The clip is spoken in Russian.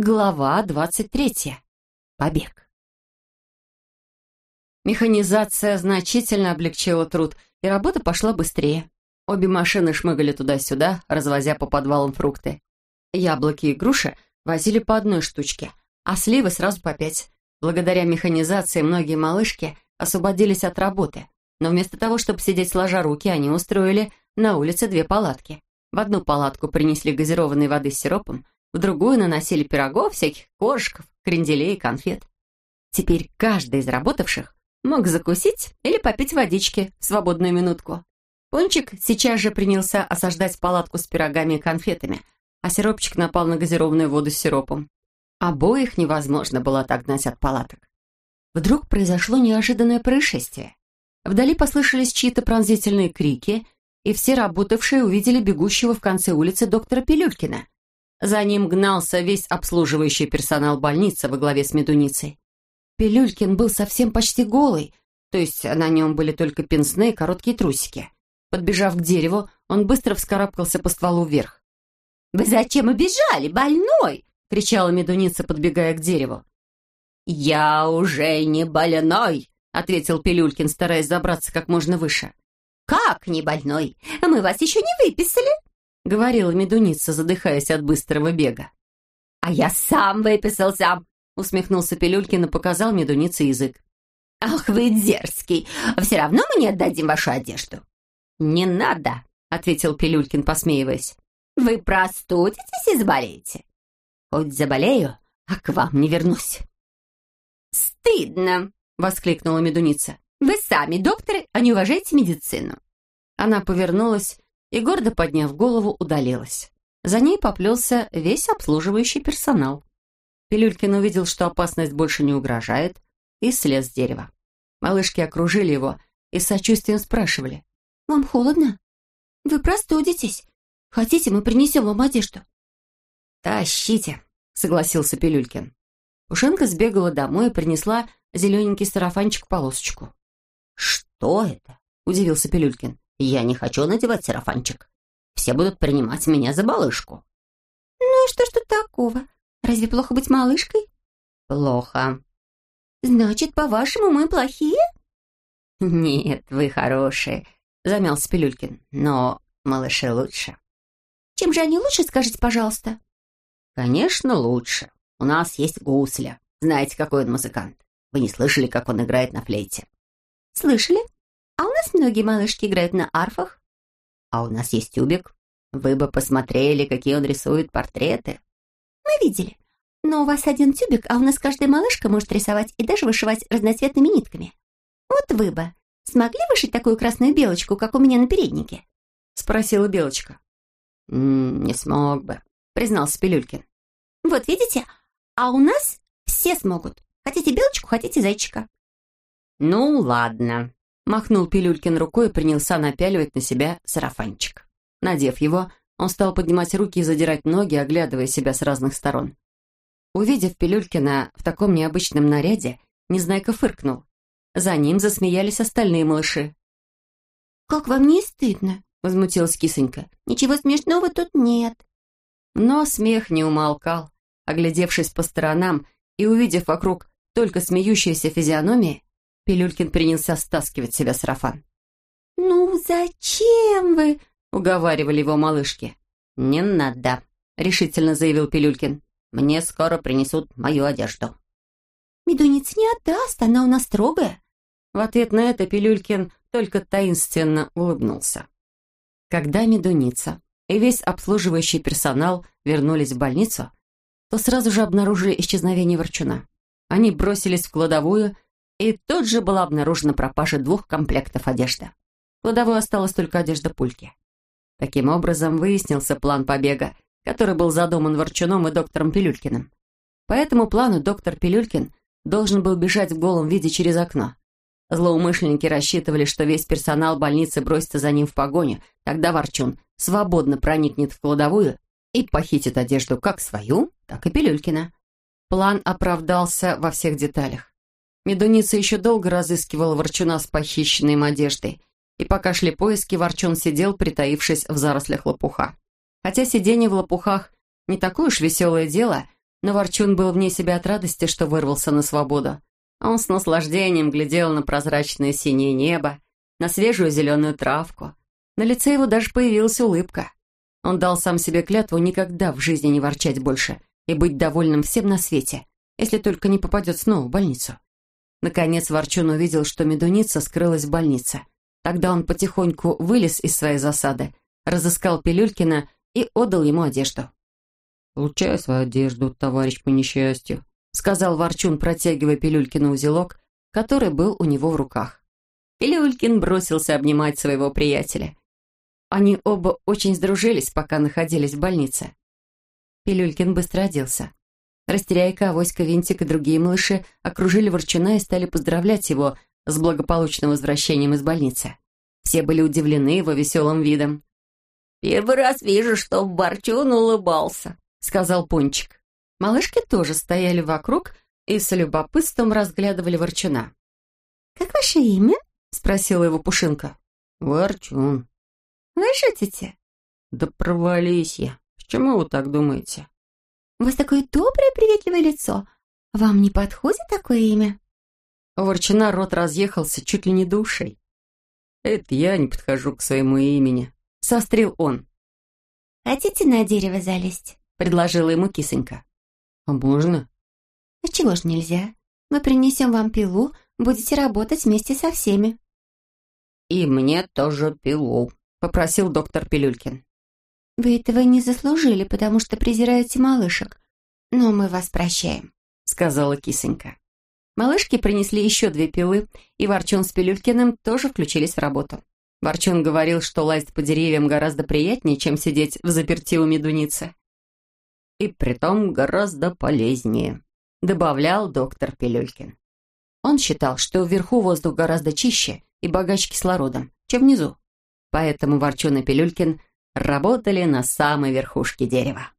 Глава двадцать третья. Побег. Механизация значительно облегчила труд, и работа пошла быстрее. Обе машины шмыгали туда-сюда, развозя по подвалам фрукты. Яблоки и груши возили по одной штучке, а сливы сразу по пять. Благодаря механизации многие малышки освободились от работы, но вместо того, чтобы сидеть сложа руки, они устроили на улице две палатки. В одну палатку принесли газированной воды с сиропом, в другую наносили пирогов, всяких коржиков, кренделей и конфет. Теперь каждый из работавших мог закусить или попить водички в свободную минутку. Пончик сейчас же принялся осаждать палатку с пирогами и конфетами, а сиропчик напал на газированную воду с сиропом. Обоих невозможно было отогнать от палаток. Вдруг произошло неожиданное происшествие. Вдали послышались чьи-то пронзительные крики, и все работавшие увидели бегущего в конце улицы доктора Пилюлькина — за ним гнался весь обслуживающий персонал больницы во главе с медуницей. Пилюлькин был совсем почти голый, то есть на нем были только пенсные короткие трусики. Подбежав к дереву, он быстро вскарабкался по стволу вверх. «Вы зачем убежали, больной?» — кричала медуница, подбегая к дереву. «Я уже не больной», — ответил Пилюлькин, стараясь забраться как можно выше. «Как не больной? Мы вас еще не выписали?» — говорила медуница, задыхаясь от быстрого бега. «А я сам выписался!» — усмехнулся Пилюлькин и показал медунице язык. «Ах вы дерзкий! Все равно мы не отдадим вашу одежду!» «Не надо!» — ответил Пилюлькин, посмеиваясь. «Вы простудитесь и заболеете?» «Хоть заболею, а к вам не вернусь!» «Стыдно!» — воскликнула медуница. «Вы сами докторы, а не уважаете медицину!» Она повернулась и, гордо подняв голову, удалилась. За ней поплелся весь обслуживающий персонал. Пилюлькин увидел, что опасность больше не угрожает, и слез с дерева. Малышки окружили его и с сочувствием спрашивали. «Вам холодно? Вы простудитесь? Хотите, мы принесем вам одежду?» «Тащите», — согласился Пилюлькин. Пушенка сбегала домой и принесла зелененький сарафанчик-полосочку. «Что это?» — удивился Пилюлькин. Я не хочу надевать сарафанчик. Все будут принимать меня за малышку». «Ну и что ж тут такого? Разве плохо быть малышкой?» «Плохо». «Значит, по-вашему, мы плохие?» «Нет, вы хорошие», — замялся Пилюлькин. «Но малыши лучше». «Чем же они лучше, скажите, пожалуйста?» «Конечно, лучше. У нас есть гусля. Знаете, какой он музыкант? Вы не слышали, как он играет на флейте?» «Слышали?» А у нас многие малышки играют на арфах. А у нас есть тюбик. Вы бы посмотрели, какие он рисует портреты. Мы видели. Но у вас один тюбик, а у нас каждая малышка может рисовать и даже вышивать разноцветными нитками. Вот вы бы смогли вышить такую красную белочку, как у меня на переднике? Спросила белочка. «Не смог бы», признался Пилюлькин. Вот видите, а у нас все смогут. Хотите белочку, хотите зайчика. Ну, ладно, Махнул Пилюлькин рукой и принялся напяливать на себя сарафанчик. Надев его, он стал поднимать руки и задирать ноги, оглядывая себя с разных сторон. Увидев Пилюлькина в таком необычном наряде, Незнайка фыркнул. За ним засмеялись остальные малыши. «Как вам не стыдно?» — возмутилась кисонька. «Ничего смешного тут нет». Но смех не умолкал. Оглядевшись по сторонам и увидев вокруг только смеющиеся физиономии, Пилюлькин принялся стаскивать себя сарафан. «Ну, зачем вы?» — уговаривали его малышки. «Не надо», — решительно заявил Пилюлькин. «Мне скоро принесут мою одежду». «Медуница не отдаст, она у нас строгая». В ответ на это Пилюлькин только таинственно улыбнулся. Когда Медуница и весь обслуживающий персонал вернулись в больницу, то сразу же обнаружили исчезновение Ворчуна. Они бросились в кладовую и тут же была обнаружена пропажа двух комплектов одежды. В кладовой осталась только одежда пульки. Таким образом, выяснился план побега, который был задуман Ворчуном и доктором Пилюлькиным. По этому плану доктор Пилюлькин должен был бежать в голом виде через окно. Злоумышленники рассчитывали, что весь персонал больницы бросится за ним в погоню, тогда Ворчун свободно проникнет в кладовую и похитит одежду как свою, так и Пилюлькина. План оправдался во всех деталях. Медуница еще долго разыскивала Ворчуна с похищенной им одеждой, и пока шли поиски, Ворчун сидел, притаившись в зарослях лопуха. Хотя сидение в лопухах не такое уж веселое дело, Но Ворчун был вне себя от радости, что вырвался на свободу. Он с наслаждением глядел на прозрачное синее небо, на свежую зеленую травку. На лице его даже появилась улыбка. Он дал сам себе клятву никогда в жизни не ворчать больше и быть довольным всем на свете, если только не попадет снова в больницу. Наконец Ворчун увидел, что медуница скрылась в больнице. Тогда он потихоньку вылез из своей засады, разыскал Пилюлькина и отдал ему одежду. «Получай свою одежду, товарищ по несчастью», сказал Ворчун, протягивая Пилюлькину узелок, который был у него в руках. Пилюлькин бросился обнимать своего приятеля. Они оба очень сдружились, пока находились в больнице. Пилюлькин быстро оделся. Растеряйка, Авоська, Винтик и другие малыши окружили Ворчуна и стали поздравлять его с благополучным возвращением из больницы. Все были удивлены его веселым видом. «Первый раз вижу, что Ворчун улыбался», — сказал Пончик. Малышки тоже стояли вокруг и с любопытством разглядывали Ворчуна. «Как ваше имя?» — спросила его Пушинка. «Ворчун». «Вы шутите?» «Да провались я. С чему вы так думаете?» У вас такое доброе, приветливое лицо. Вам не подходит такое имя?» У Ворчуна рот разъехался чуть ли не душей. «Это я не подхожу к своему имени», — сострил он. «Хотите на дерево залезть?» — предложила ему кисонька. «А можно?» «А чего ж нельзя? Мы принесем вам пилу, будете работать вместе со всеми». «И мне тоже пилу», — попросил доктор Пилюлькин. Вы этого не заслужили, потому что презираете малышек. Но мы вас прощаем», — сказала кисонька. Малышки принесли еще две пилы, и Ворчун с Пилюлькиным тоже включились в работу. Ворчун говорил, что лазить по деревьям гораздо приятнее, чем сидеть в заперти у медуницы. «И притом гораздо полезнее», — добавлял доктор Пилюлькин. Он считал, что вверху воздух гораздо чище и богаче кислородом, чем внизу. Поэтому Ворчун и Пилюлькин работали на самой верхушке дерева.